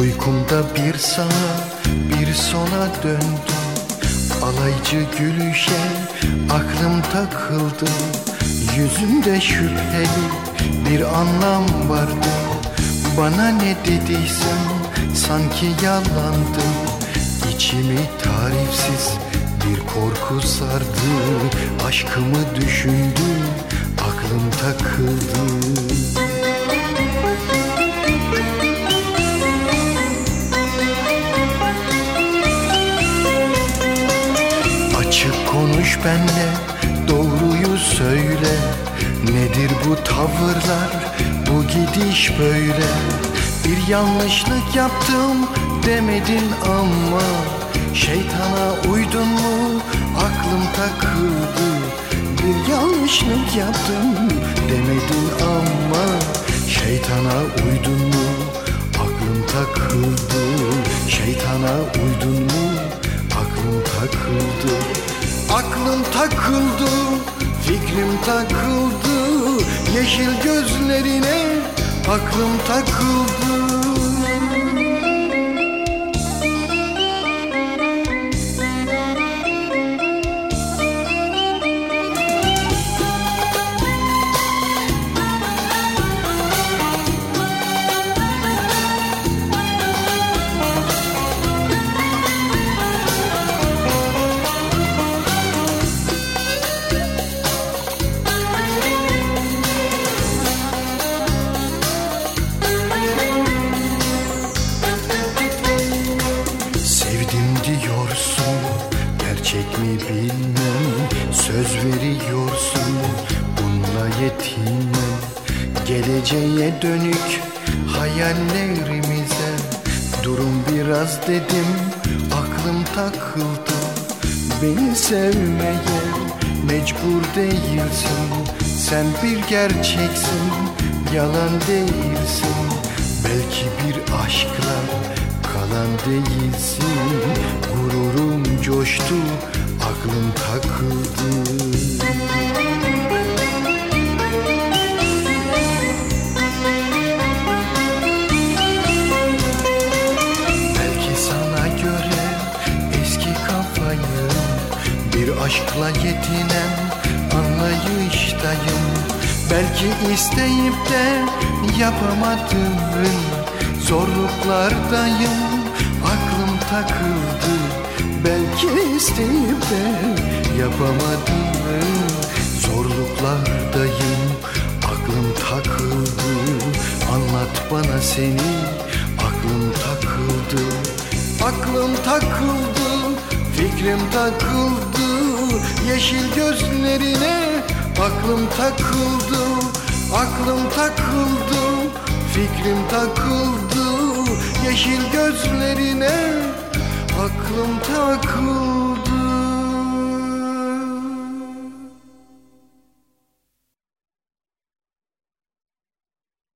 Uykumda bir sağa bir sola döndüm. Alaycı gülüşe aklım takıldı. Yüzümde şüpheli bir anlam vardı. Bana ne dediysen sanki yalandı. İçimi tarifsiz bir korku sardı. Aşkımı düşündüm aklım takıldı benle doğruyu söyle. Nedir bu tavırlar bu gidiş böyle? Bir yanlışlık yaptım demedin ama Şeytana uydun mu? Aklım takıldı Bir yanlışlık yaptım demedin ama Şeytana uydun mu? Aklım takıldı Şeytana uydun mu? Aklım takıldı Aklım takıldı fikrim takıldı Yeşil gözlerine aklım takıldı mi bilmem? Söz veriyorsun bununla yetinmem. Geleceğe dönük hayallerimize Durum biraz dedim aklım takıldı. Beni sevmeye mecbur değilsin. Sen bir gerçeksin yalan değilsin. Belki bir aşkla kalan değilsin. Gururum coştu aklım takıldı. Belki sana göre eski kafayı Bir aşkla yetinen anlayıştayım. Belki isteyip de yapamadığın zorluklardayım. Aklım takıldı isteyip de yapamadığın zorluklardayım. Aklım takıldı. Anlat bana seni. Aklım takıldı. Aklım takıldı. Fikrim takıldı. Yeşil gözlerine Aklım takıldı. Aklım takıldı. Fikrim takıldı. Yeşil gözlerine Aklım takıldı